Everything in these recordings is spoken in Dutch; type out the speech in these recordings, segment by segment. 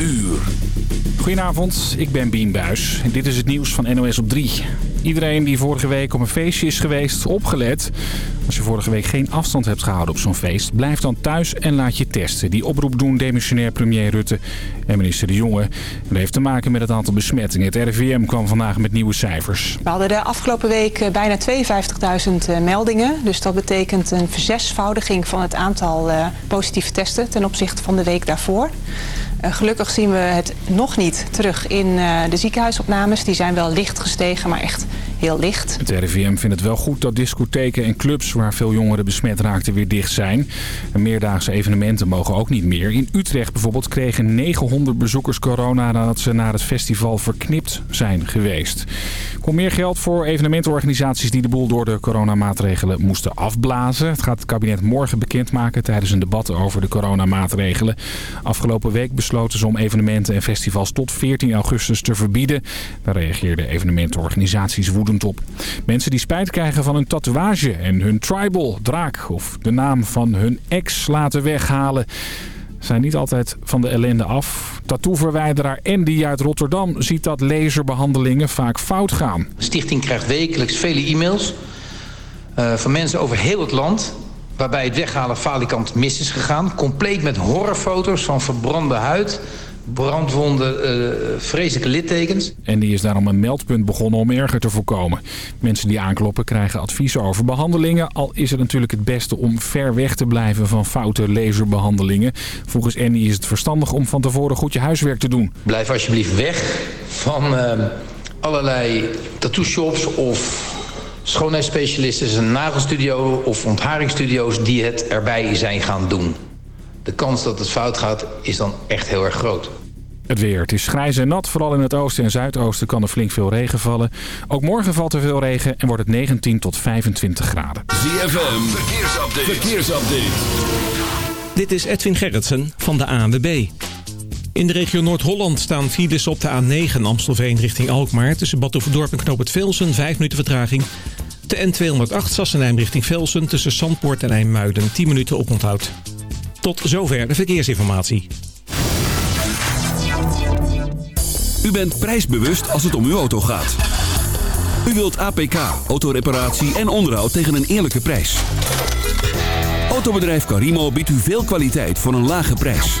uur. Goedenavond, ik ben Bien Buis en dit is het nieuws van NOS op 3. Iedereen die vorige week op een feestje is geweest, opgelet. Als je vorige week geen afstand hebt gehouden op zo'n feest... blijf dan thuis en laat je testen. Die oproep doen demissionair premier Rutte en minister De Jonge. dat heeft te maken met het aantal besmettingen. Het RIVM kwam vandaag met nieuwe cijfers. We hadden de afgelopen week eh, bijna 52.000 eh, meldingen. Dus dat betekent een verzesvoudiging van het aantal eh, positieve testen... ten opzichte van de week daarvoor. Gelukkig zien we het nog niet terug in de ziekenhuisopnames. Die zijn wel licht gestegen, maar echt heel licht. Het RIVM vindt het wel goed dat discotheken en clubs waar veel jongeren besmet raakten weer dicht zijn. En meerdaagse evenementen mogen ook niet meer. In Utrecht bijvoorbeeld kregen 900 bezoekers corona nadat ze naar het festival verknipt zijn geweest. Komt meer geld voor evenementenorganisaties die de boel door de coronamaatregelen moesten afblazen. Het gaat het kabinet morgen bekendmaken tijdens een debat over de coronamaatregelen. Afgelopen week ze om evenementen en festivals tot 14 augustus te verbieden. Daar reageerden evenementenorganisaties woedend op. Mensen die spijt krijgen van een tatoeage en hun tribal, draak of de naam van hun ex laten weghalen zijn niet altijd van de ellende af. Tattooverwijderaar Andy uit Rotterdam ziet dat laserbehandelingen vaak fout gaan. De stichting krijgt wekelijks vele e-mails uh, van mensen over heel het land... waarbij het weghalen falikant mis is gegaan. Compleet met horrorfoto's van verbrande huid brandwonden, uh, vreselijke littekens. En die is daarom een meldpunt begonnen om erger te voorkomen. Mensen die aankloppen krijgen adviezen over behandelingen. Al is het natuurlijk het beste om ver weg te blijven van foute laserbehandelingen. Volgens Annie is het verstandig om van tevoren goed je huiswerk te doen. Blijf alsjeblieft weg van uh, allerlei tattoo shops of schoonheidsspecialisten, een nagelstudio of ontharingsstudio's die het erbij zijn gaan doen. De kans dat het fout gaat is dan echt heel erg groot. Het weer. Het is grijs en nat. Vooral in het oosten en zuidoosten kan er flink veel regen vallen. Ook morgen valt er veel regen en wordt het 19 tot 25 graden. ZFM. Verkeersupdate. Verkeersupdate. Dit is Edwin Gerritsen van de ANWB. In de regio Noord-Holland staan files op de A9 Amstelveen richting Alkmaar. Tussen Badhoevedorp en Knoop het Velsen, 5 minuten vertraging. De N208 Sassenheim richting Velsen tussen Zandpoort en IJmuiden, 10 minuten oponthoud. Tot zover de verkeersinformatie. U bent prijsbewust als het om uw auto gaat. U wilt APK, autoreparatie en onderhoud tegen een eerlijke prijs. Autobedrijf Carimo biedt u veel kwaliteit voor een lage prijs.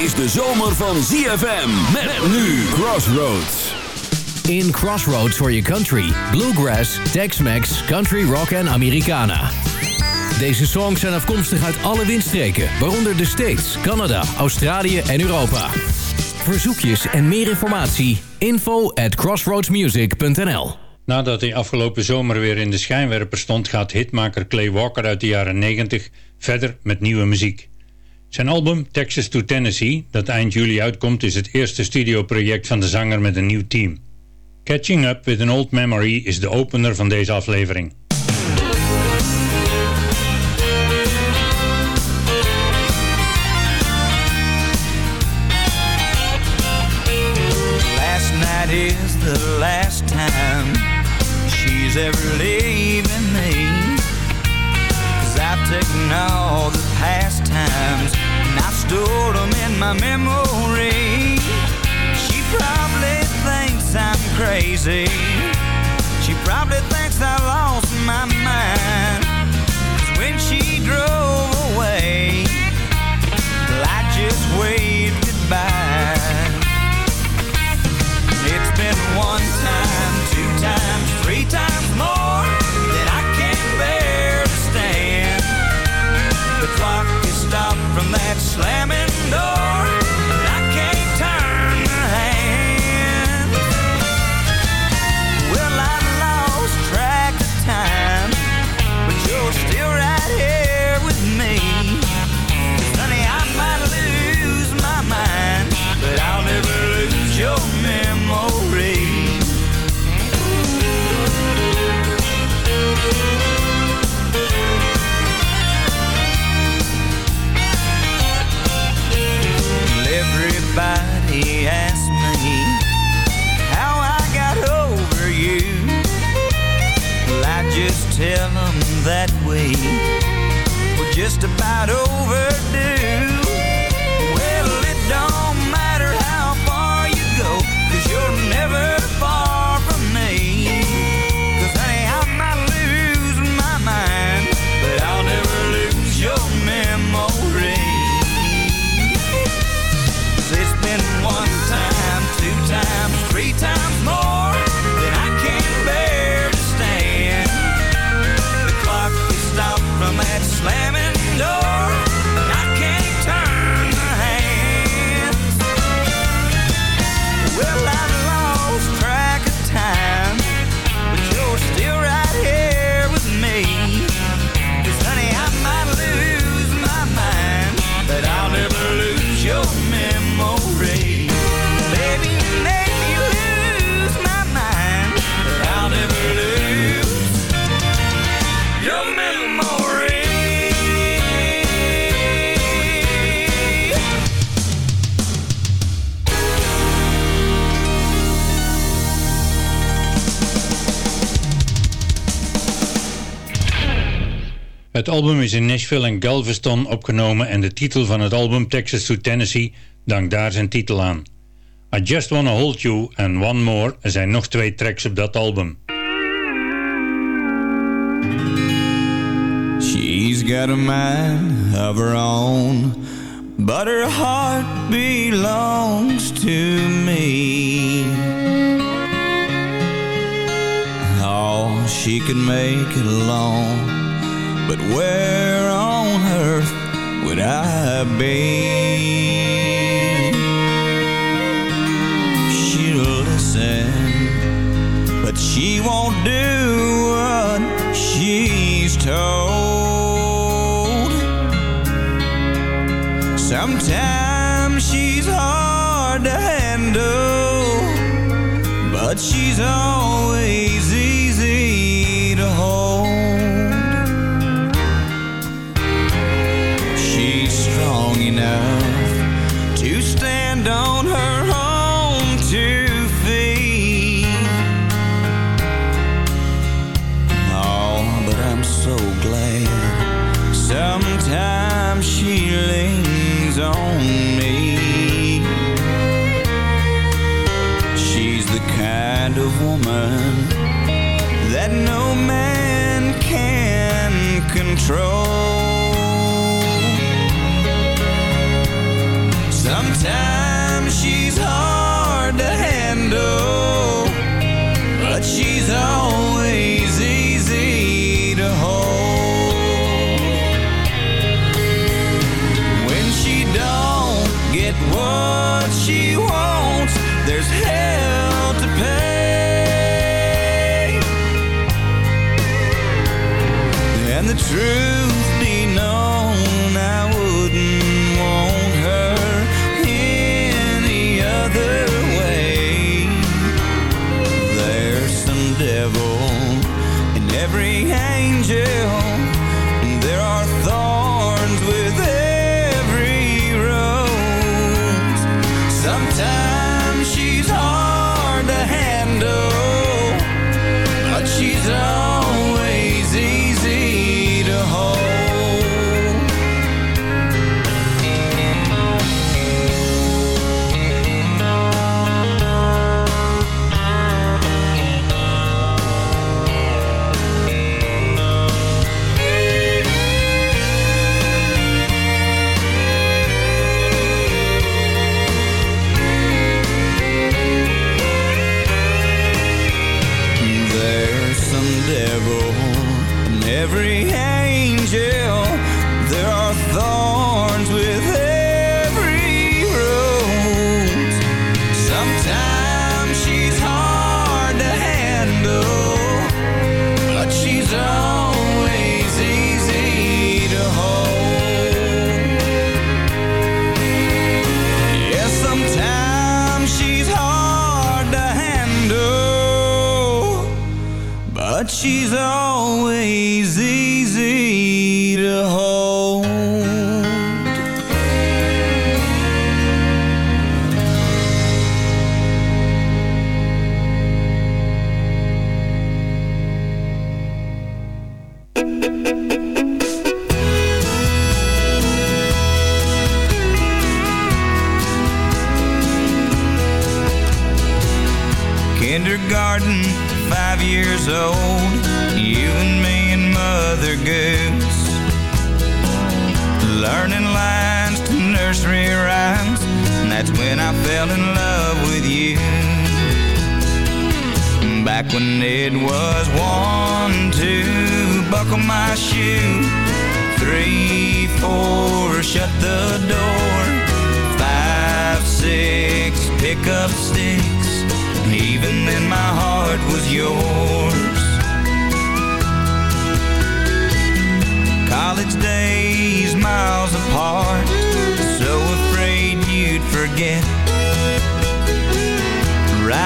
Is de zomer van ZFM. Met nu Crossroads. In Crossroads for your country. Bluegrass, Tex-Mex, Country Rock en Americana. Deze songs zijn afkomstig uit alle windstreken, waaronder de States, Canada, Australië en Europa. Verzoekjes en meer informatie, info at crossroadsmusic.nl Nadat hij afgelopen zomer weer in de schijnwerper stond... gaat hitmaker Clay Walker uit de jaren 90 verder met nieuwe muziek. Zijn album Texas to Tennessee, dat eind juli uitkomt... is het eerste studioproject van de zanger met een nieuw team. Catching Up with an Old Memory is de opener van deze aflevering. Last night is the last time she's ever leaving me Cause I've taken the past times stored them in my memory. She probably thinks I'm crazy. She probably thinks I lost my mind. Cause when she drove away well, I just waved goodbye. It's been one time, two times, three times just about over Het album is in Nashville en Galveston opgenomen en de titel van het album Texas to Tennessee dankt daar zijn titel aan. I Just Wanna Hold You en One More zijn nog twee tracks op dat album. She's got a mind of her own But her heart belongs to me All she can make it alone But where on earth would I be? She'll listen, but she won't do what she's told. Sometimes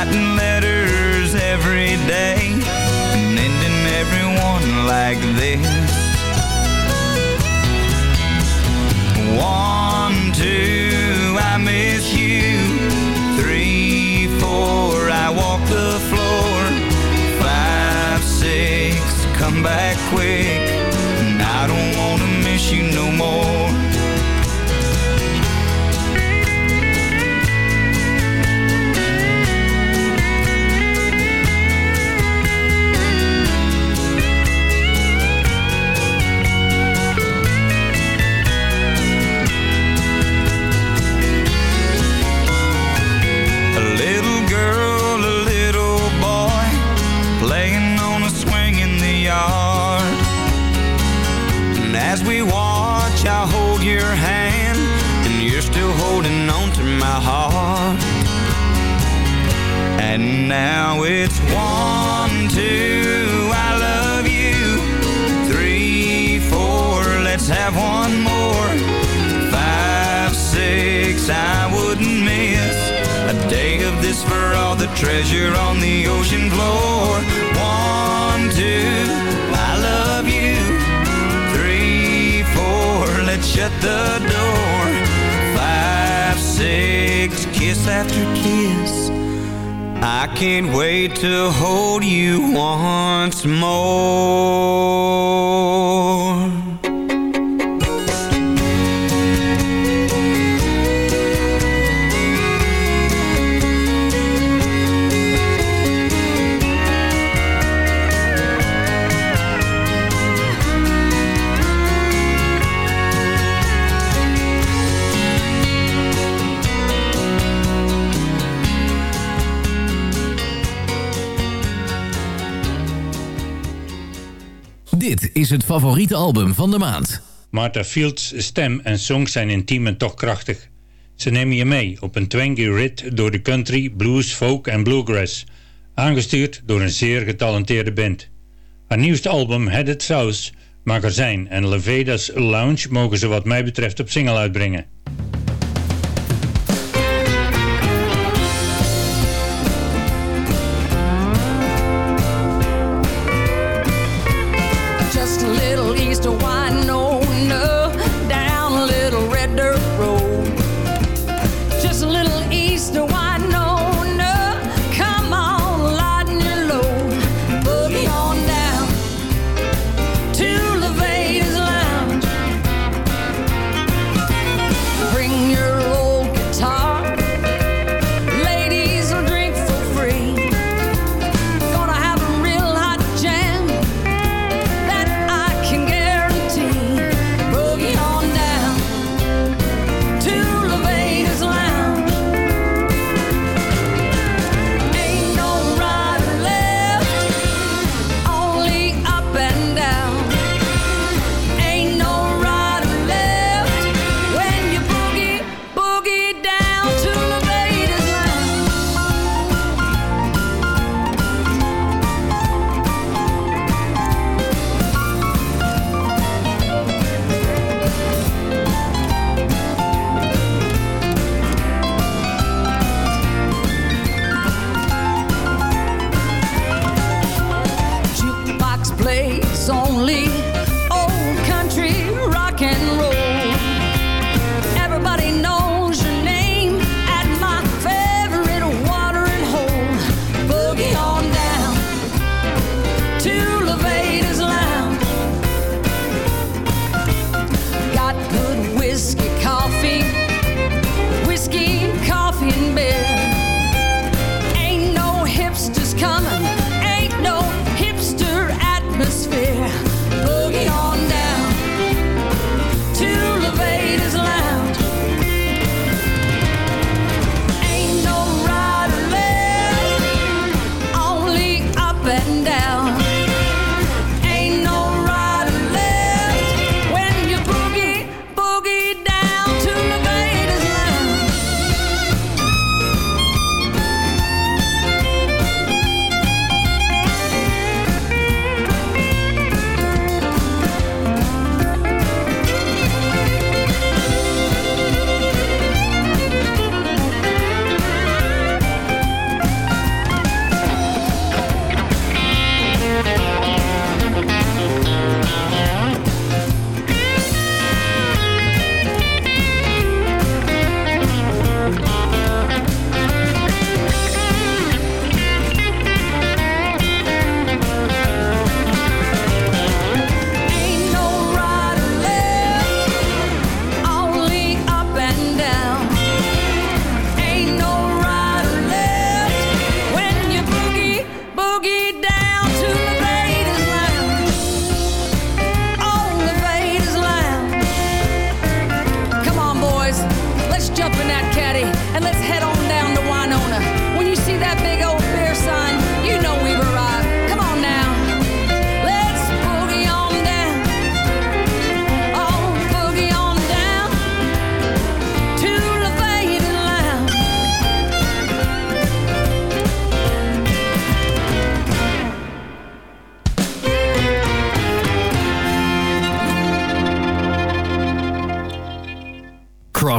writing letters every day and ending every one like this. One, two, I miss after kiss. I can't wait to hold you once more. Dit is het favoriete album van de maand. Martha Fields' stem en songs zijn intiem en toch krachtig. Ze nemen je mee op een twangy rit door de country, blues, folk en bluegrass. Aangestuurd door een zeer getalenteerde band. Haar nieuwste album Headed South, Magazine en Leveda's Lounge mogen ze wat mij betreft op single uitbrengen. lonely.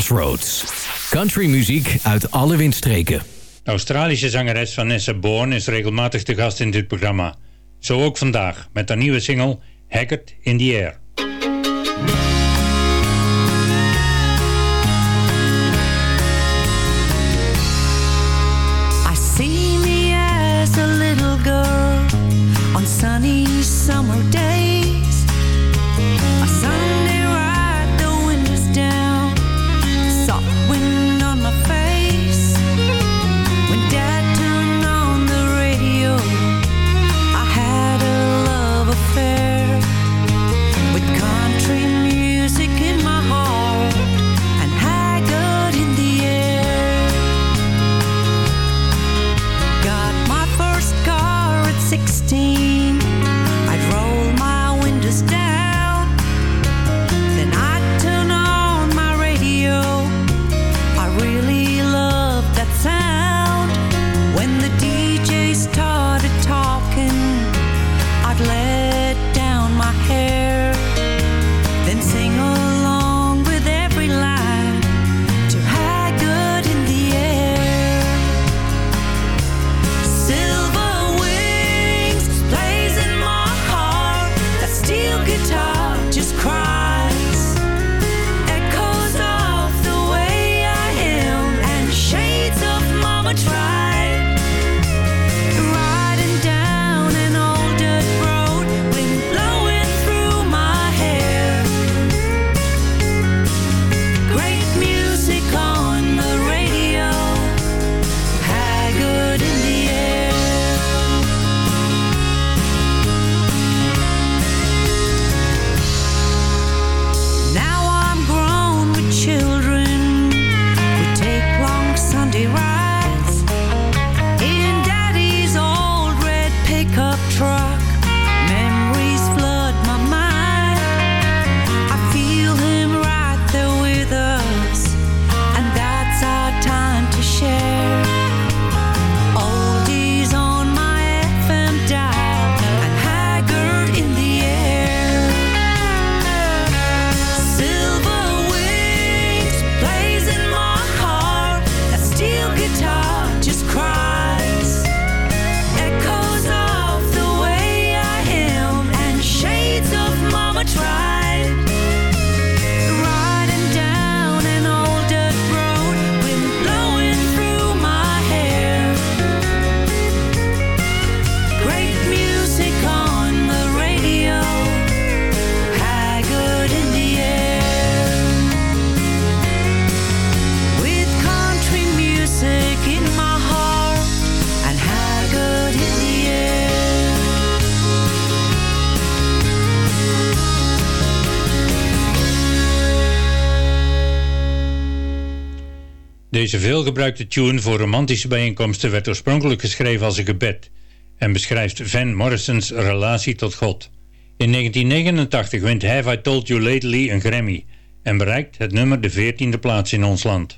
Crossroads. Countrymuziek uit alle windstreken. De Australische zangeres Vanessa Bourne is regelmatig te gast in dit programma. Zo ook vandaag met haar nieuwe single Hackett in the Air. Deze veelgebruikte tune voor romantische bijeenkomsten werd oorspronkelijk geschreven als een gebed en beschrijft Van Morrison's relatie tot God. In 1989 wint Have I Told You Lately een Grammy en bereikt het nummer de 14e plaats in ons land.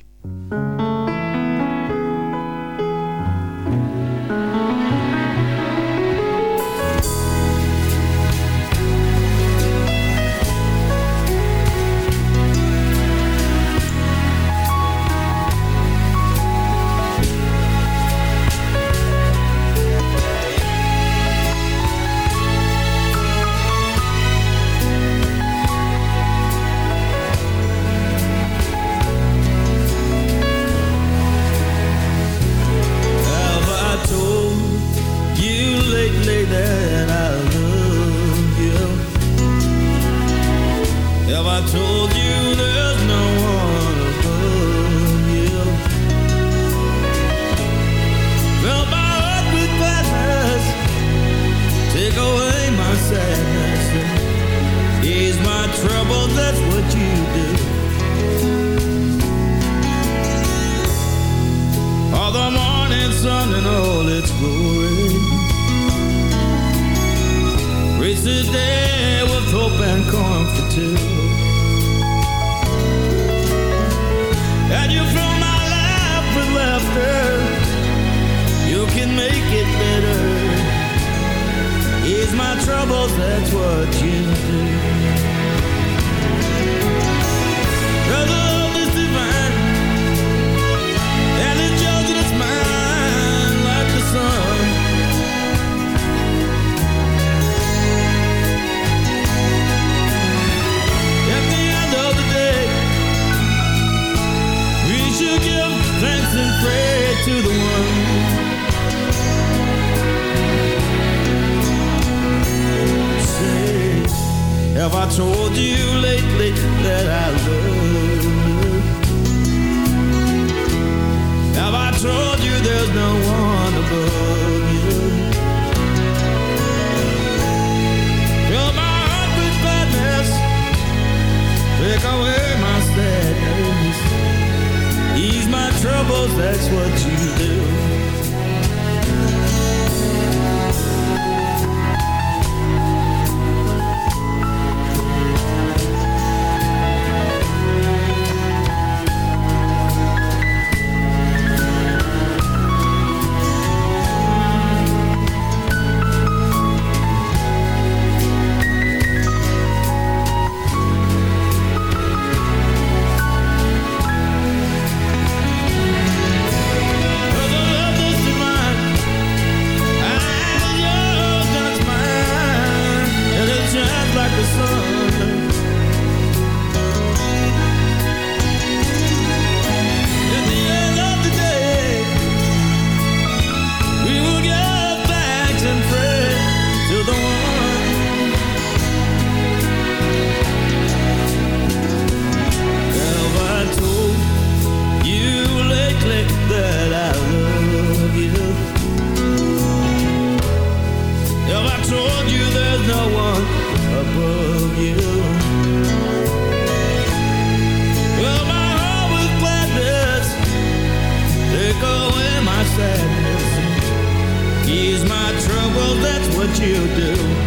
you do.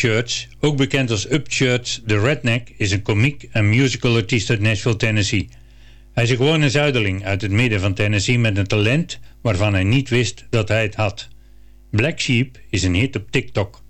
Church, ook bekend als Upchurch de Redneck, is een komiek en musical artiest uit Nashville, Tennessee. Hij is een gewone zuideling uit het midden van Tennessee met een talent waarvan hij niet wist dat hij het had. Black Sheep is een hit op TikTok.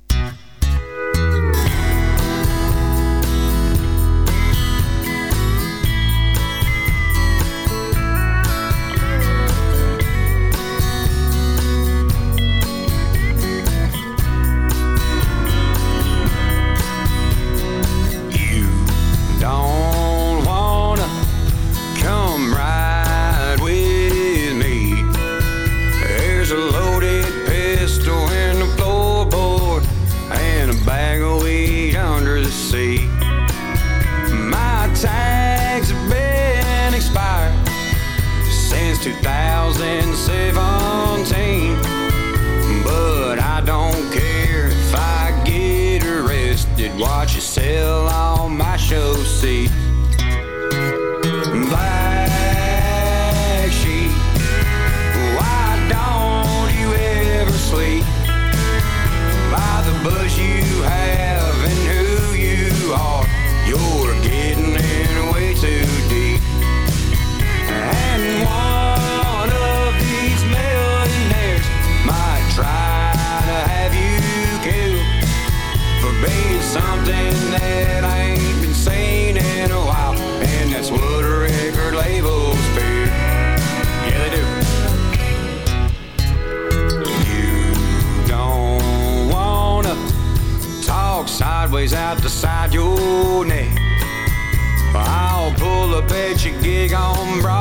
see Black sheep Why don't you ever sleep? By the buzz you have and who you are You're getting in way too deep. And one of these millionaires Might try to have you killed For being something big on broad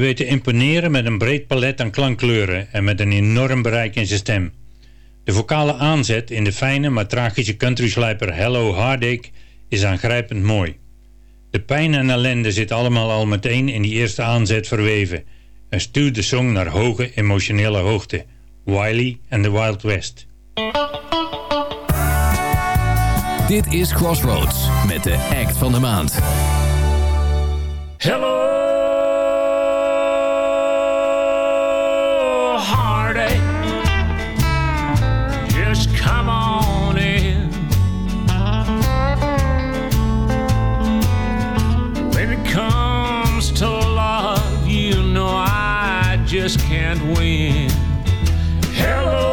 Hij weet te imponeren met een breed palet aan klankkleuren en met een enorm bereik in zijn stem. De vocale aanzet in de fijne maar tragische countryslijper Hello Heartache is aangrijpend mooi. De pijn en ellende zit allemaal al meteen in die eerste aanzet verweven en stuurt de song naar hoge emotionele hoogte. Wiley and the Wild West. Dit is Crossroads met de act van de maand. Hello, just can't win. Hello,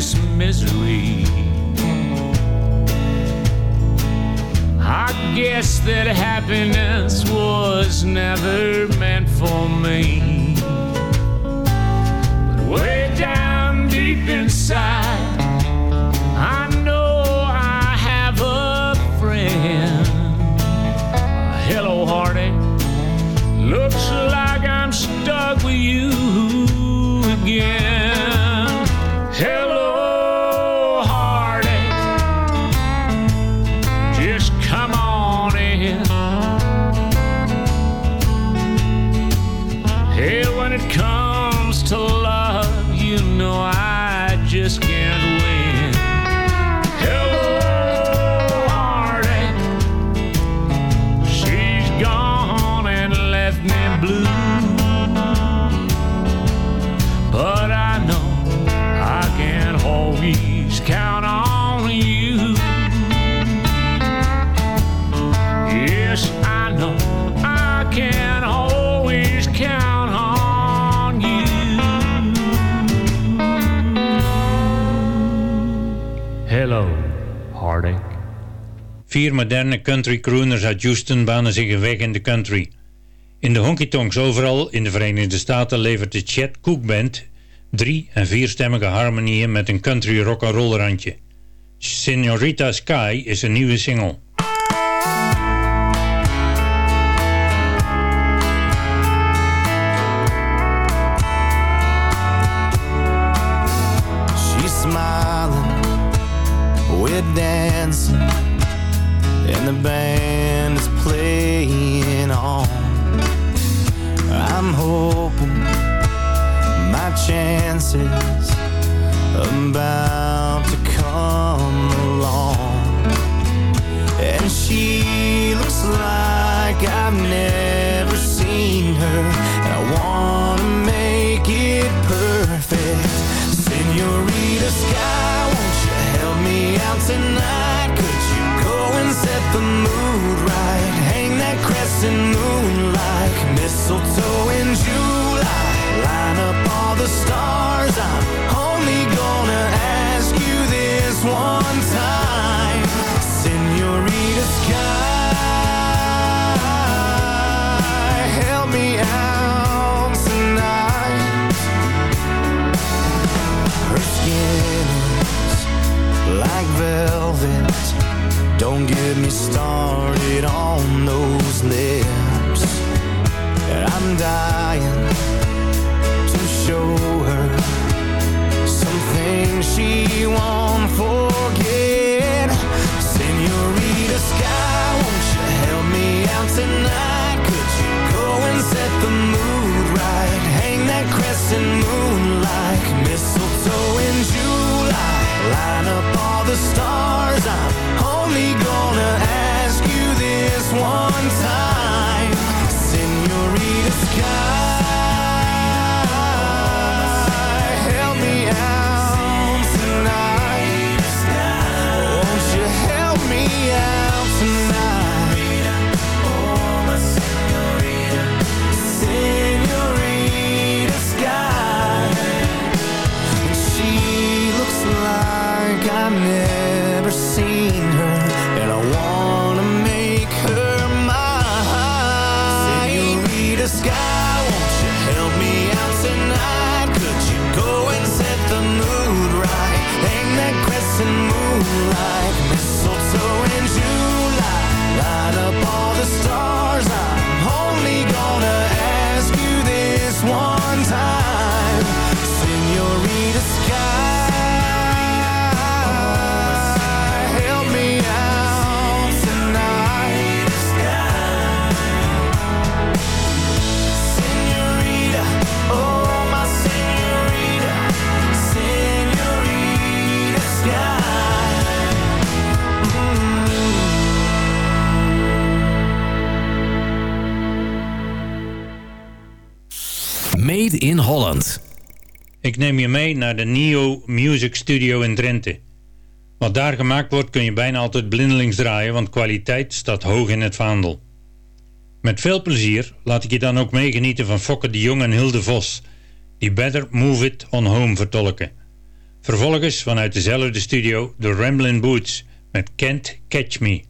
this misery. I guess that happiness was never meant for me. But way down deep inside, Vier moderne country crooners uit Houston banen zich een weg in de country. In de honky-tonks overal in de Verenigde Staten levert de Chet Cook Band drie- en vierstemmige harmonieën met een country rock'n'roll randje. Senorita Sky is een nieuwe single. And the band is playing on. I'm hoping my chances about to come along. And she looks like I've never seen her, and I wanna make it perfect. Senorita Sky, won't you help me out tonight? the mood right. Hang that crescent moon like mistletoe in July. Line up all the stars. I'm only gonna ask you this one time. Senorita Sky. Don't get me started on those lips. I'm dying to show her something she won't forget. Senorita Sky, won't you help me out tonight? Could you go and set the mood right? Hang that crescent moon like mistletoe in July. Line up all the stars. I'm only gonna ask you this one time. Senorita Sky, Ik neem je mee naar de Neo Music Studio in Drenthe. Wat daar gemaakt wordt kun je bijna altijd blindelings draaien, want kwaliteit staat hoog in het vaandel. Met veel plezier laat ik je dan ook meegenieten van Fokke de Jong en Hilde Vos, die Better Move It On Home vertolken. Vervolgens vanuit dezelfde studio de Ramblin' Boots met Can't Catch Me.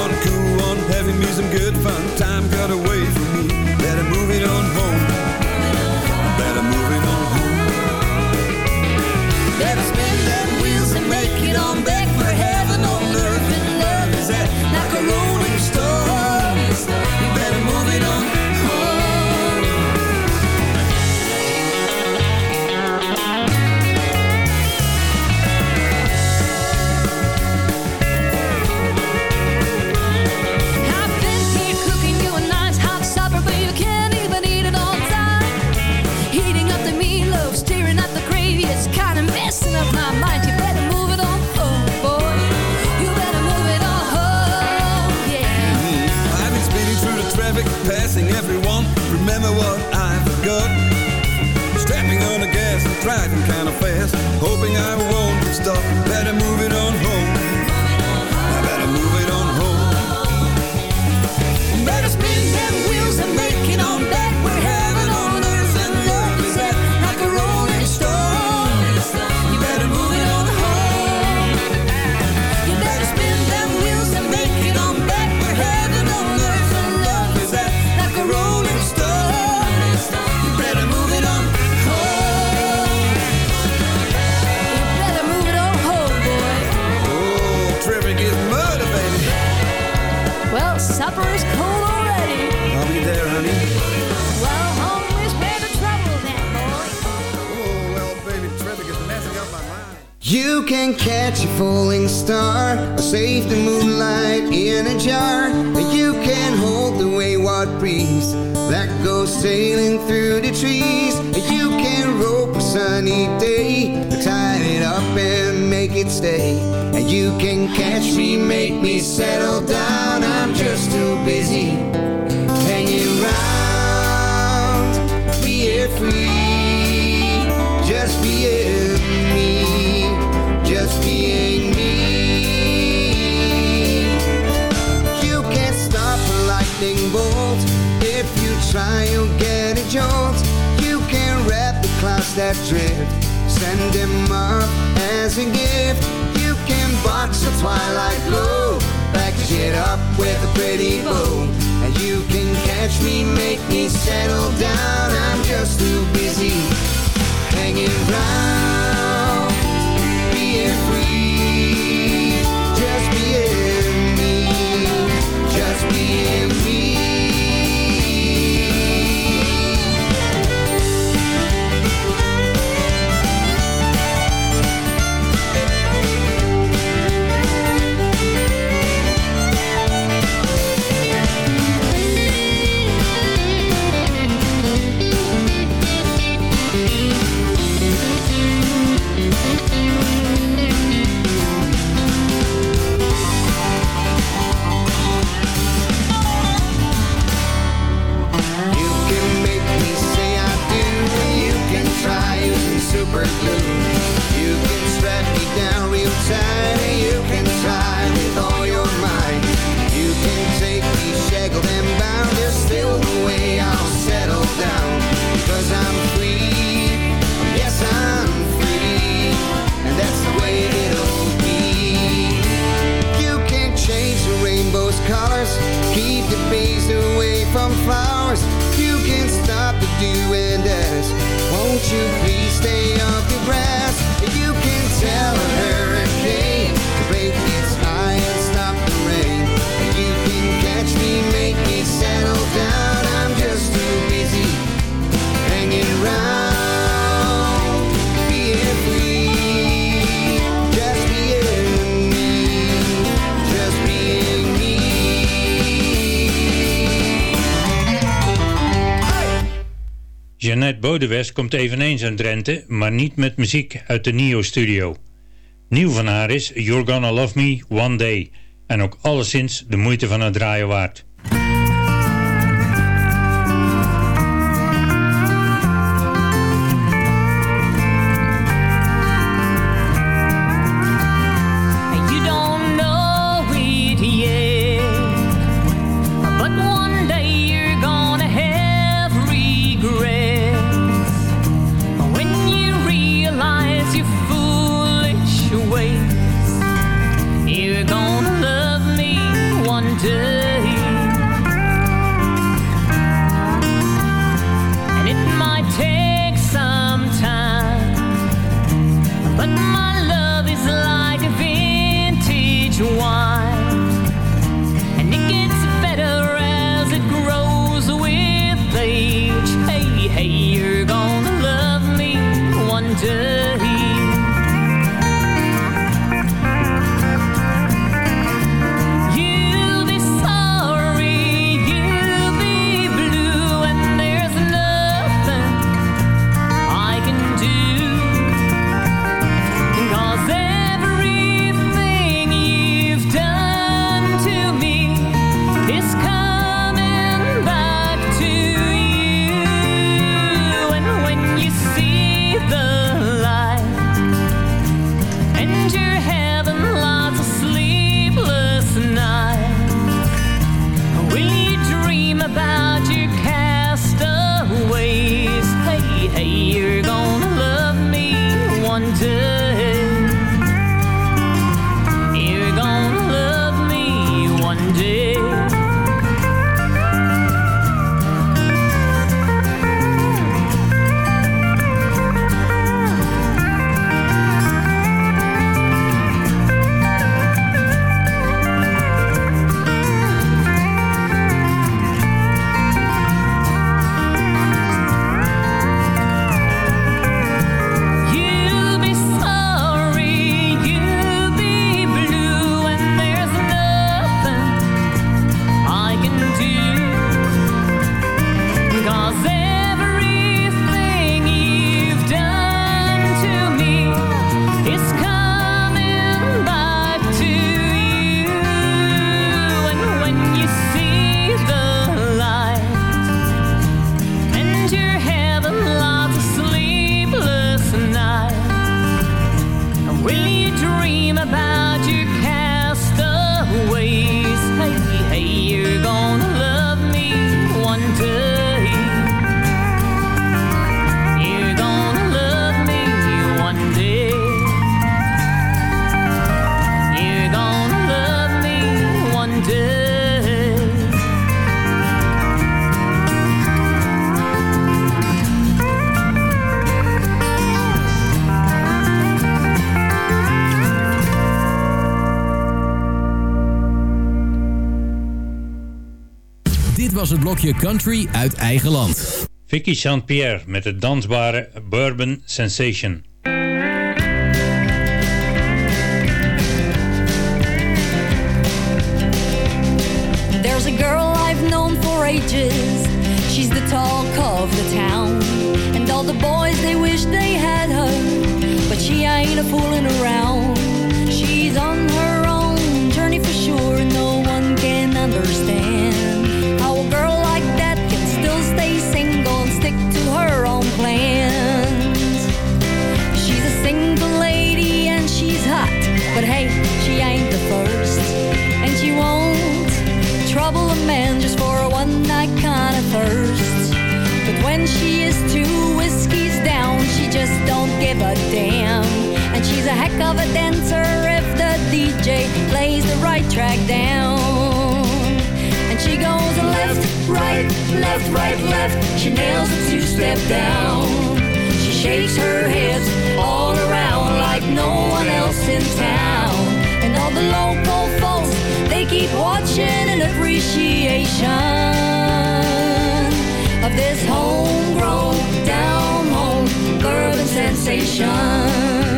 gonna on having me some good fun time. Got away. Driving kind of fast, hoping I won't stop. Better move it on can catch a falling star Or save the moonlight in a jar. Or you can hold the wayward breeze That goes sailing through the trees. Or you can rope a sunny day Or tie it up and make it stay. And you can catch me, make me settle down. I'm just too busy hanging round. Be free. try, you'll get a jolt. You can wrap the clouds that drift, send them up as a gift. You can box the twilight glow. back shit up with a pretty bow. And you can catch me, make me settle down. I'm just too busy hanging round, being free. Jeannette Bodewes komt eveneens uit Drenthe, maar niet met muziek uit de NIO-studio. Nieuw van haar is You're Gonna Love Me One Day en ook alleszins de moeite van het draaien waard. was het blokje country uit eigen land. Vicky Saint-Pierre met het dansbare Bourbon Sensation. There's a girl I've known for ages. She's the talk of the town. And all the boys, they wish they had her. But she ain't a fooling around. just don't give a damn. And she's a heck of a dancer if the DJ plays the right track down. And she goes left, right, left, right, left. She nails a two-step down. She shakes her hips all around like no one else in town. And all the local folks, they keep watching in appreciation of this sensation.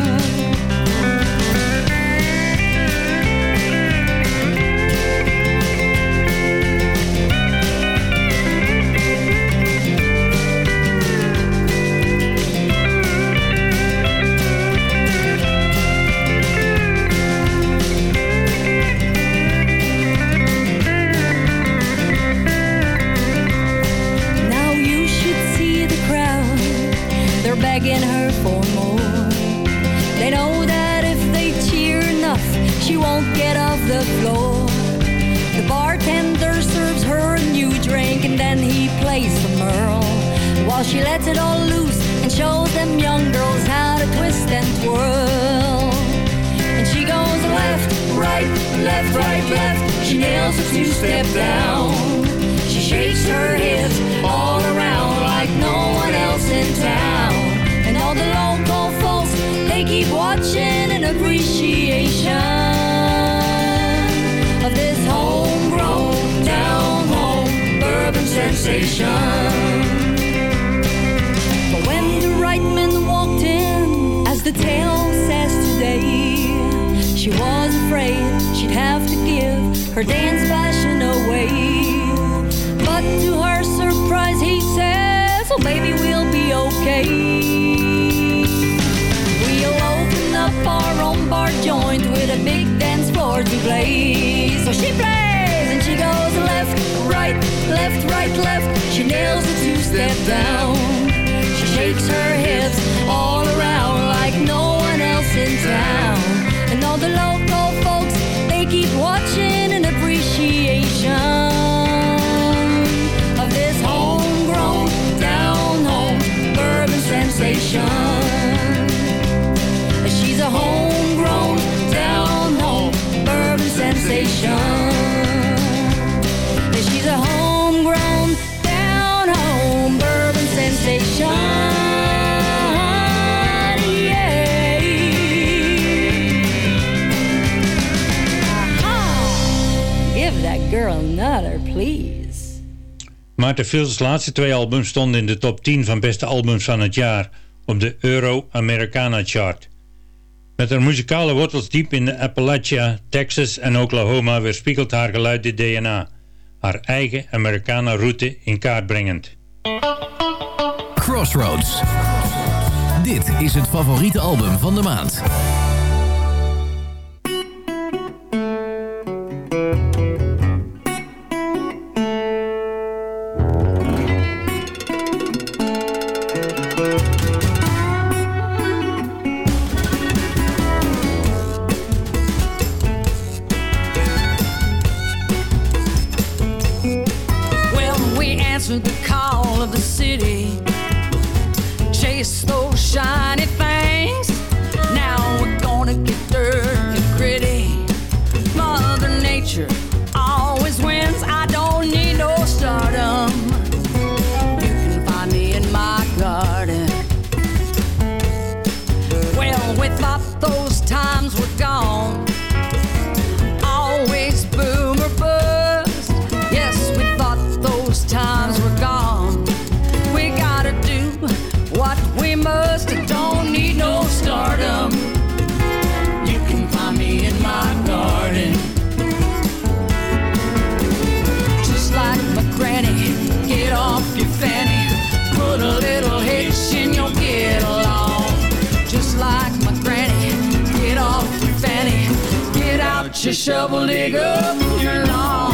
Maarten Fields laatste twee albums stonden in de top 10 van beste albums van het jaar op de Euro-Americana chart. Met haar muzikale wortels diep in de Appalachia, Texas en Oklahoma weerspiegelt haar geluid de DNA, haar eigen Americana-route in kaart brengend. Crossroads. Dit is het favoriete album van de maand. shovel digger. You're not.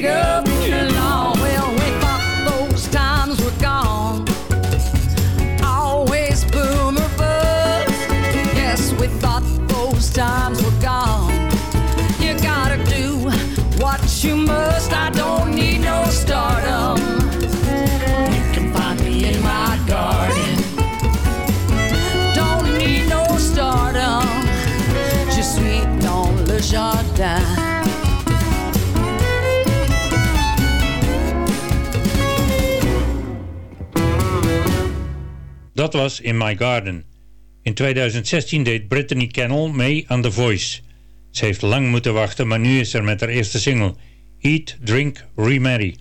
Dig. Well, we thought those times were gone. Always boom or. Yes, we thought those times were gone. You gotta do what you must. I don't need no stardom. You can find me in my garden. Don't need no stardom. Je suis dans le jardin. Dat was In My Garden. In 2016 deed Brittany Kennel mee aan The Voice. Ze heeft lang moeten wachten, maar nu is er met haar eerste single Eat, Drink, Remarry.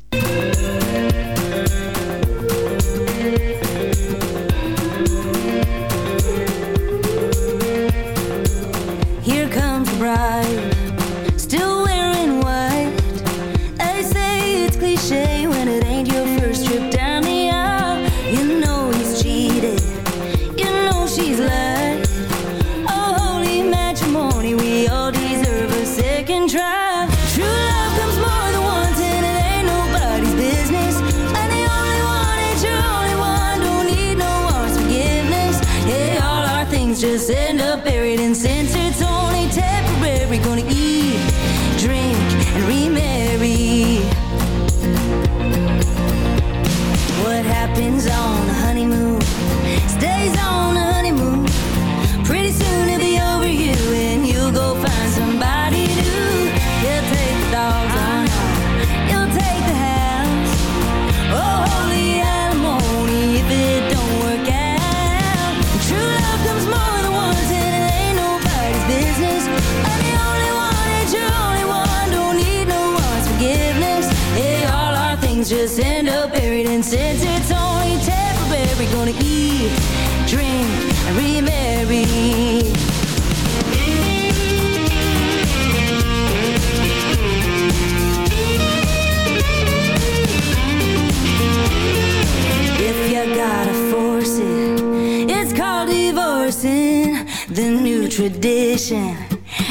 The new tradition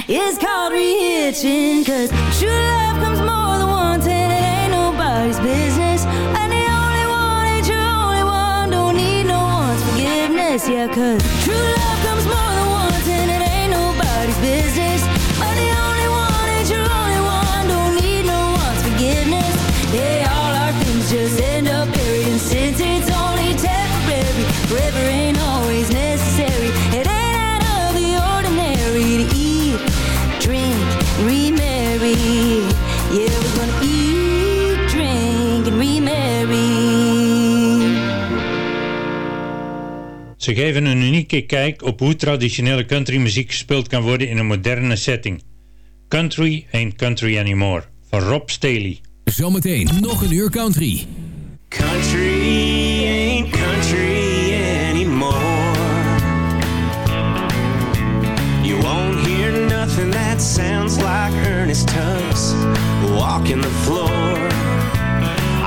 is called rehitching. Cause true love comes more than once and it ain't nobody's business. And the only one ain't your only one, don't need no one's forgiveness. Yeah, cause true love comes more than once and it ain't nobody's business. Ze geven een unieke kijk op hoe traditionele countrymuziek gespeeld kan worden in een moderne setting. Country ain't country anymore, van Rob Staley. Zometeen nog een uur country. Country ain't country anymore. You won't hear nothing that sounds like Ernest Tubbs walking the floor.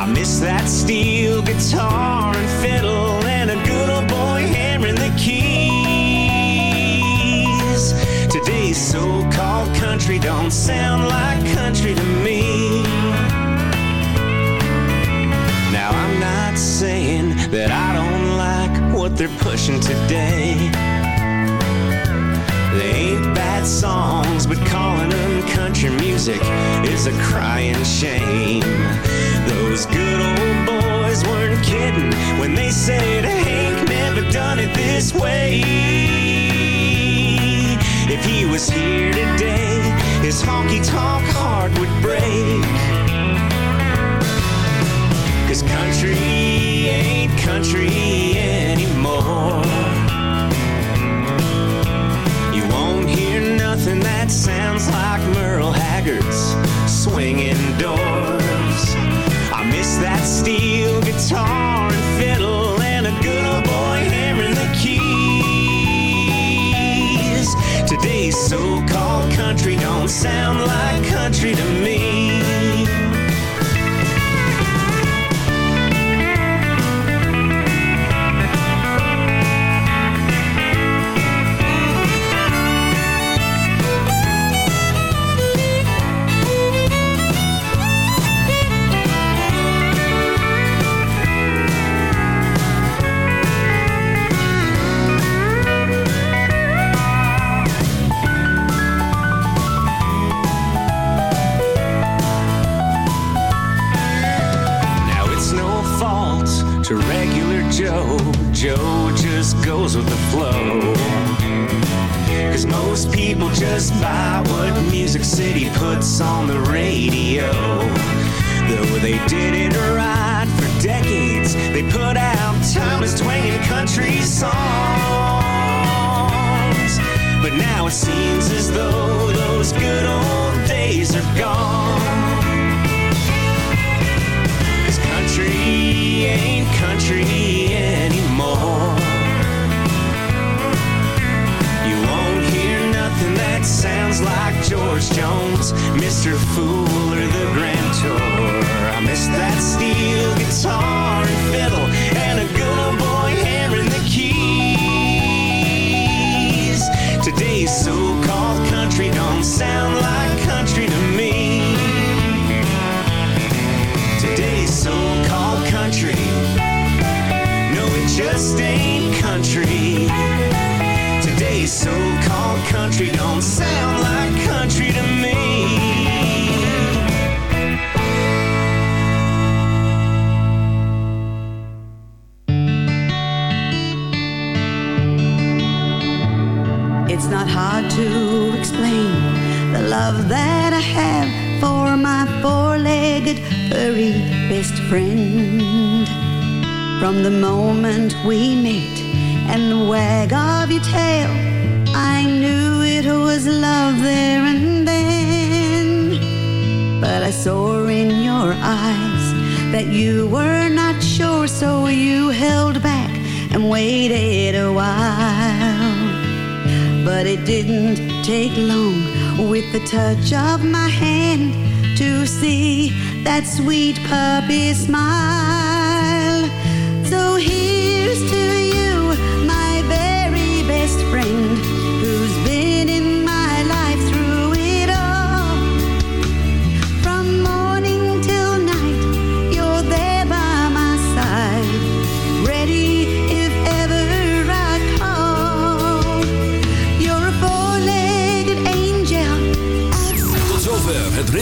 I miss that steel guitar and fiddle country don't sound like country to me. Now I'm not saying that I don't like what they're pushing today. They ain't bad songs, but calling them country music is a crying shame. Those good old boys weren't kidding when they said Hank never done it this way. If he was here today, his honky tonk heart would break. Cause country ain't country so But it didn't take long with the touch of my hand to see that sweet puppy smile.